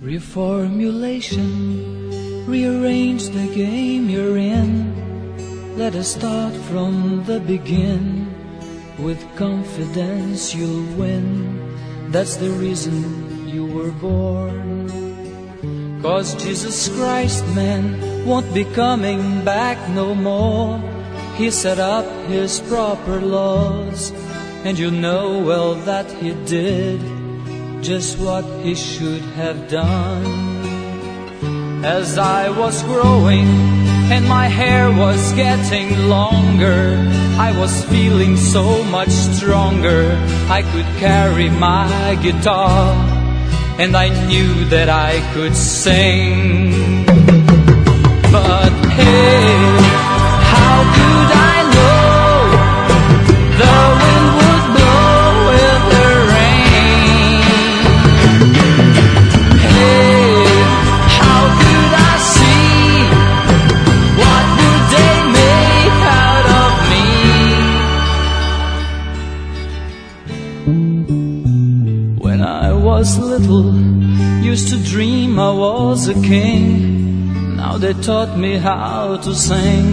Reformulation, rearrange the game you're in. Let us start from the begin. With confidence you'll win. That's the reason you were born. Cause Jesus Christ, man, won't be coming back no more. He set up his proper laws, and you know well that he did just what he should have done. As I was growing and my hair was getting longer, I was feeling so much stronger. I could carry my guitar and I knew that I could sing. Was little, used to dream I was a king. Now they taught me how to sing.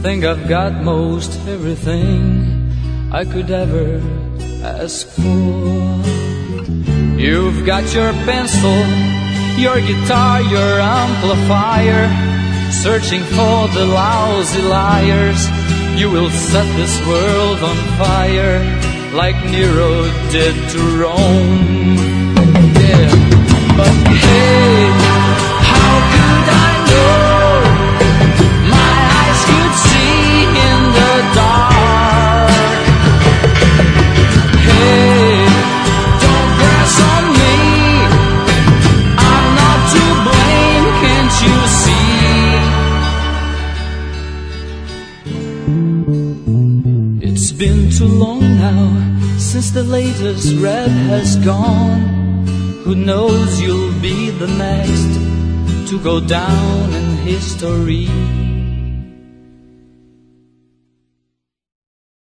Think I've got most everything I could ever ask for. You've got your pencil, your guitar, your amplifier. Searching for the lousy liars. You will set this world on fire like Nero did to Rome. Been too long now since the latest red has gone. Who knows you'll be the next to go down in history?